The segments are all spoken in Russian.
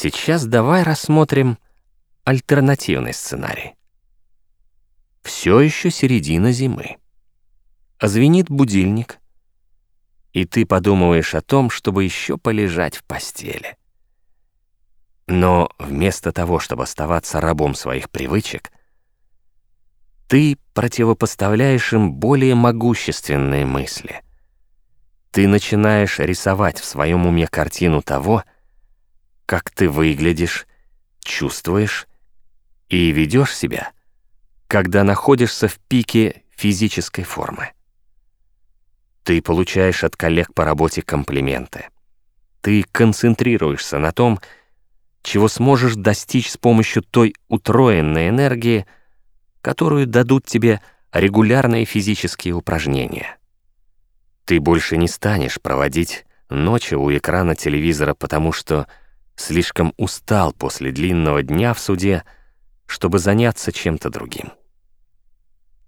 Сейчас давай рассмотрим альтернативный сценарий. Все еще середина зимы. Звенит будильник, и ты подумываешь о том, чтобы еще полежать в постели. Но вместо того, чтобы оставаться рабом своих привычек, ты противопоставляешь им более могущественные мысли. Ты начинаешь рисовать в своем уме картину того, как ты выглядишь, чувствуешь и ведешь себя, когда находишься в пике физической формы. Ты получаешь от коллег по работе комплименты. Ты концентрируешься на том, чего сможешь достичь с помощью той утроенной энергии, которую дадут тебе регулярные физические упражнения. Ты больше не станешь проводить ночи у экрана телевизора, потому что слишком устал после длинного дня в суде, чтобы заняться чем-то другим.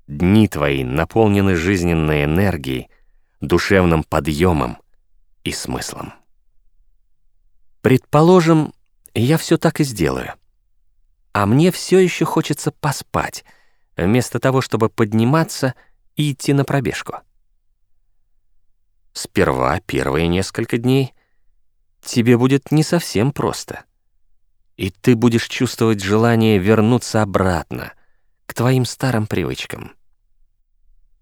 Дни твои наполнены жизненной энергией, душевным подъемом и смыслом. Предположим, я все так и сделаю. А мне все еще хочется поспать — вместо того, чтобы подниматься и идти на пробежку. Сперва первые несколько дней тебе будет не совсем просто. И ты будешь чувствовать желание вернуться обратно, к твоим старым привычкам.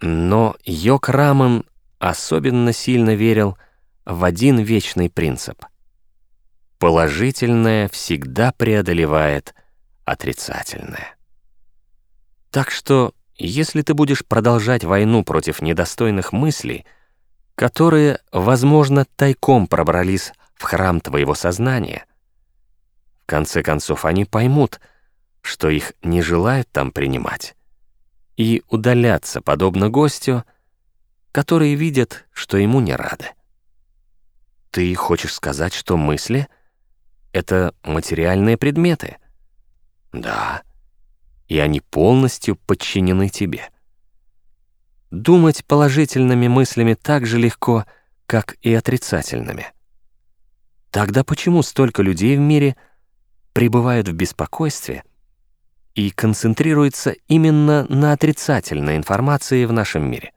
Но Йок Раман особенно сильно верил в один вечный принцип. Положительное всегда преодолевает отрицательное. Так что, если ты будешь продолжать войну против недостойных мыслей, которые, возможно, тайком пробрались в храм твоего сознания, в конце концов они поймут, что их не желают там принимать, и удалятся, подобно гостю, которые видят, что ему не рады. Ты хочешь сказать, что мысли — это материальные предметы? Да и они полностью подчинены тебе. Думать положительными мыслями так же легко, как и отрицательными. Тогда почему столько людей в мире пребывают в беспокойстве и концентрируются именно на отрицательной информации в нашем мире?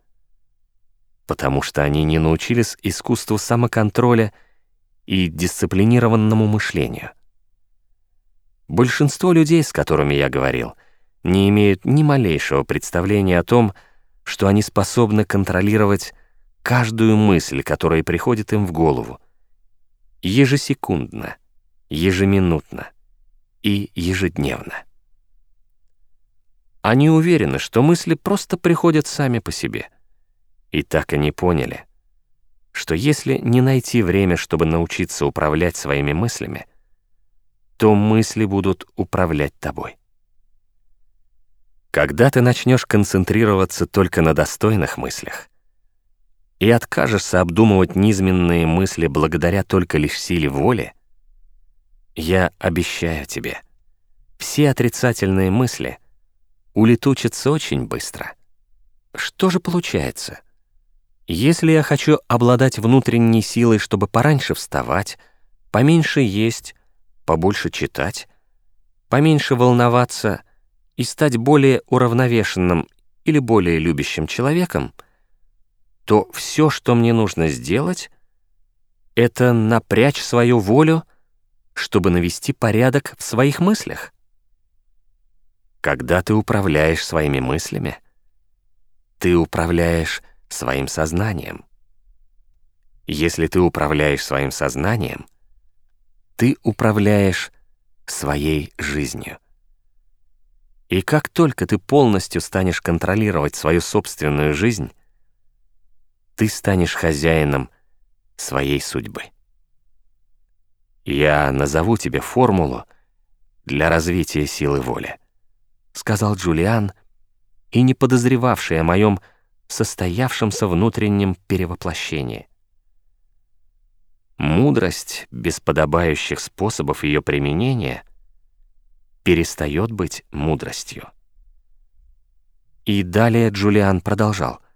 Потому что они не научились искусству самоконтроля и дисциплинированному мышлению. Большинство людей, с которыми я говорил — не имеют ни малейшего представления о том, что они способны контролировать каждую мысль, которая приходит им в голову, ежесекундно, ежеминутно и ежедневно. Они уверены, что мысли просто приходят сами по себе. И так они поняли, что если не найти время, чтобы научиться управлять своими мыслями, то мысли будут управлять тобой. Когда ты начнешь концентрироваться только на достойных мыслях и откажешься обдумывать низменные мысли благодаря только лишь силе воли, я обещаю тебе, все отрицательные мысли улетучатся очень быстро. Что же получается? Если я хочу обладать внутренней силой, чтобы пораньше вставать, поменьше есть, побольше читать, поменьше волноваться — и стать более уравновешенным или более любящим человеком, то все, что мне нужно сделать, это напрячь свою волю, чтобы навести порядок в своих мыслях. Когда ты управляешь своими мыслями, ты управляешь своим сознанием. Если ты управляешь своим сознанием, ты управляешь своей жизнью. И как только ты полностью станешь контролировать свою собственную жизнь, ты станешь хозяином своей судьбы. «Я назову тебе формулу для развития силы воли», — сказал Джулиан, и не подозревавший о моем состоявшемся внутреннем перевоплощении. Мудрость без подобающих способов ее применения — перестает быть мудростью. И далее Джулиан продолжал —